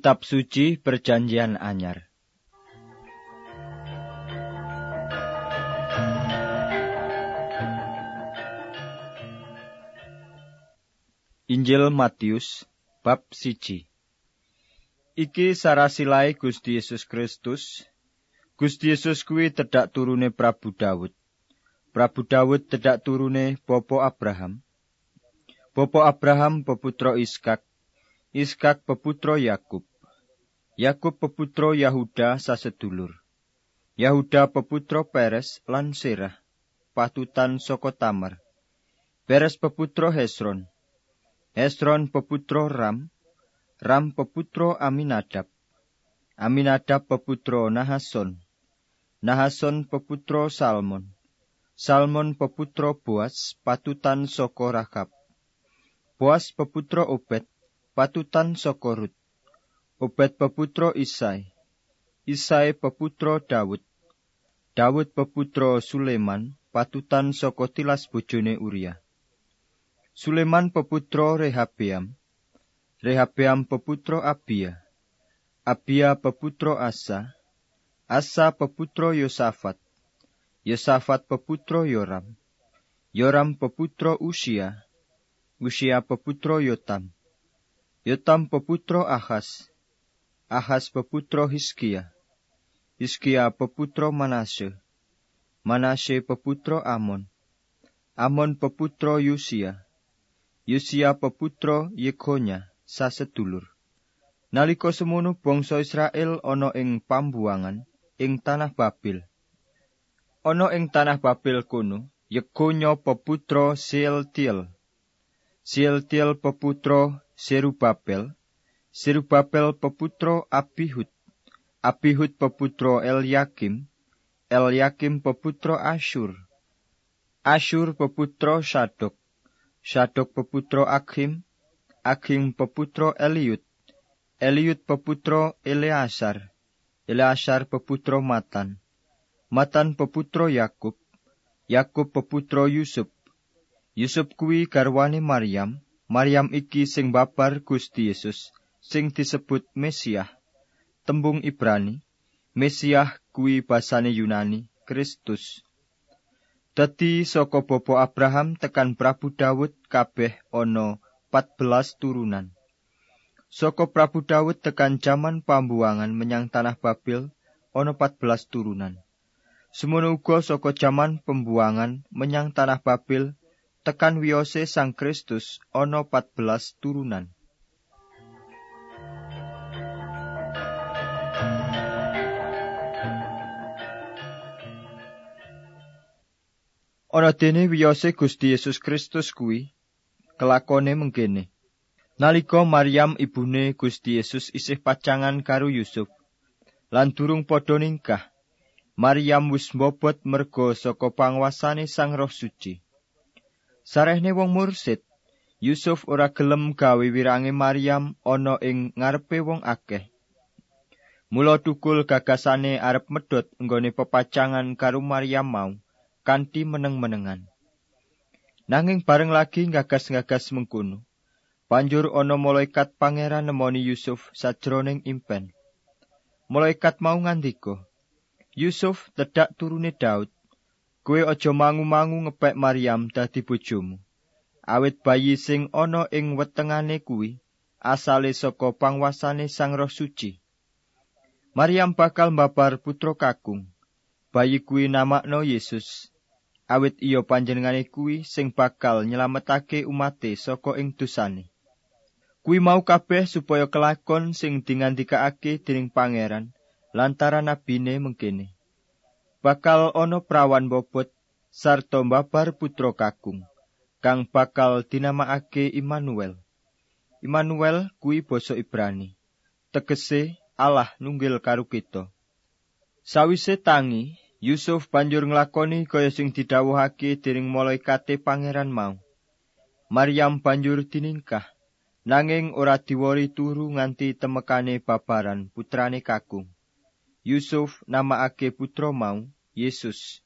Kitab Suci Perjanjian Anyar. Injil Matius bab siji. Iki sarasilai Gusti Yesus Kristus. Gusti Yesus kuwi tedak turune Prabu Daud Prabu Daud tedak turune Bopo Abraham. Bopo Abraham peputra Iskak Iskak peputra Yakub. Yakub peputra Yahuda sasedulur. Yahuda peputra Peres lan Serah, patutan saka Tamar. Peres peputra Hesron. Hesron peputra Ram. Ram peputra Aminadab. Aminadab peputra Nahason. Nahason peputra Salmon. Salmon peputra Boas, patutan saka Rahab. Boas peputra Obed, patutan Sokorut. Obed peputro Isai. Isai peputro Dawud. Dawud peputro Suleman, patutan saka tilas bojone Uria. Suleman peputro Rehabeam. Rehabeam peputro Abia. Abia peputro Asa. Asa peputro Yosafat. Yosafat peputro Yoram. Yoram peputro Usia. Usia peputro Yotam. Yotam peputro Ahas. Ahas peputro Hiskia. Hiskia peputro Manase. Manase peputro Amon. Amon peputro Yusia. Yusia peputro Yekonya, sasedulur. Naliko semono bangsa Israel ana ing pambuangan ing tanah Babil. Ana ing tanah Babil kono, Yekonya peputro Sealtiel. Sealtiel peputro Serubabel, Serubabel peputro Abihud, Abihud peputro Eliakim, Eliakim peputro Ashur, Ashur peputro Sadok, Sadok peputro Akhim, Akhim peputro Eliud, Eliud peputro Eleazar, Eleazar peputro Matan, Matan peputro Yakub, Yakub peputro Yusuf, Yusuf kuwi garwane Maryam, Maryam iki sing babar Gusti Yesus sing disebut Mesiah. Tembung Ibrani, Mesiah kuwi basane Yunani, Kristus. Dadi saka bapa Abraham tekan Prabu Daud kabeh ana 14 turunan. Saka Prabu Daud tekan jaman pambuangan menyang tanah Babil ana 14 turunan. Semono uga saka jaman pembuangan menyang tanah Babil tekan wiyose Sang Kristus ana 14 turunan. Ana dene wiyose Gusti Yesus Kristus kuwi kelakone mengkene. Nalika Maryam ibune Gusti Yesus isih pacangan karo Yusuf lan durung padha ningkah, Maryam wis mbobot merga saka panguasane Sang Roh Suci. Sarehne wong mursid, Yusuf ora gelem gawe wirange Maryam ana ing ngarepe wong akeh. Mula tukul gagasane arep medhot nggone pepacangan karo Maryam mau kanthi meneng-menengan. Nanging bareng lagi ngagas-ngagas mengkono, banjur ana malaikat pangeran nemoni Yusuf sajroning impen. Malaikat mau ngandika, Yusuf tedak turune Daud, Kowe aja mangu-mangu ngepek Maryam dadi bojomu. Awit bayi sing ana ing wetengane kuwi asale saka pangwasane Sang Roh Suci. Maryam bakal mbabar putra kakung. Bayi kuwi namakno Yesus. Awit iya panjenengane kuwi sing bakal nyelametake umate saka ing dosane. Kuwi mau kabeh supaya kelakon sing dingandikaake dening pangeran lantaran nabine mengkene. Bakal ana prawan bobot sarta mbabar putra kakung kang bakal dinamakake Immanuel. Immanuel kuwi basa Ibrani. Tegese Allah nunggil karo kita. Sawise tangi, Yusuf banjur nglakoni kaya sing didhawuhake dening malaikate pangeran mau. Maryam banjur diningkah, nanging ora diwori turu nganti temekane babaran putrane kakung. Yusuf namakake putra mau Yesus.